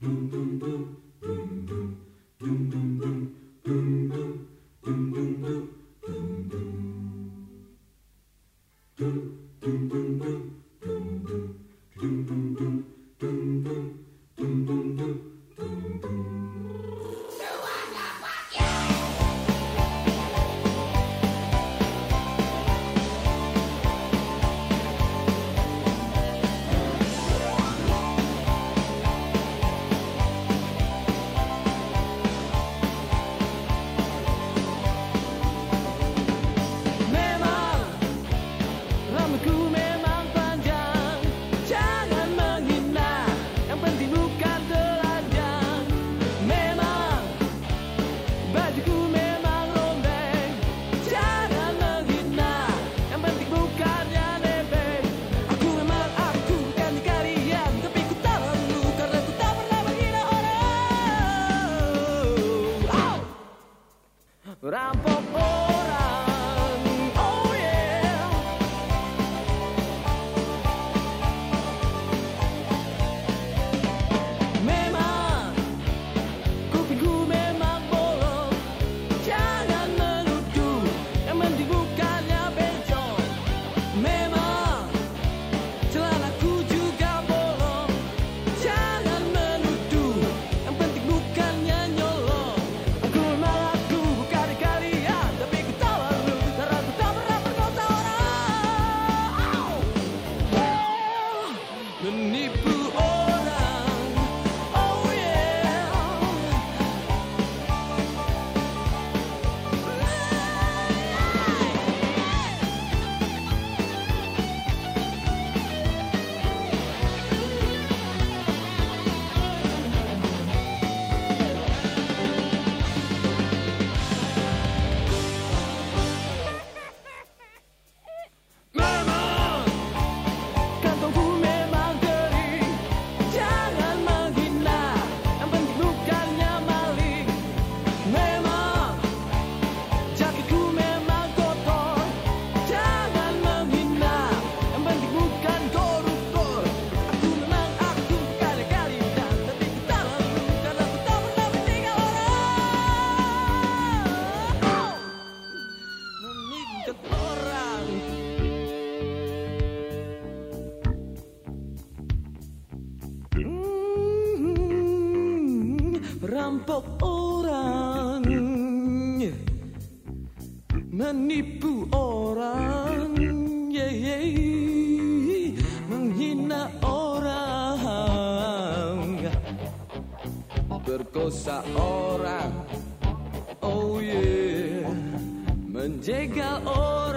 Boom, boom. The dirampok orang Menipu orang yeah, yeah. Menghina orang Berkosa orang Oh yeah Menjegal orang